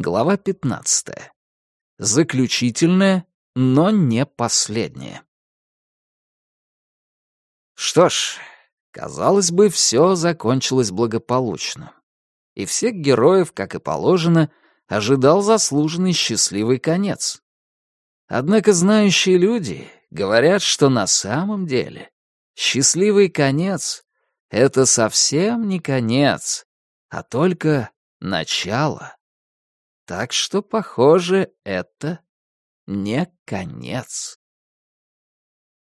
Глава 15. Заключительная, но не последняя. Что ж, казалось бы, все закончилось благополучно. И всех героев, как и положено, ожидал заслуженный счастливый конец. Однако знающие люди говорят, что на самом деле счастливый конец — это совсем не конец, а только начало. Так что, похоже, это не конец.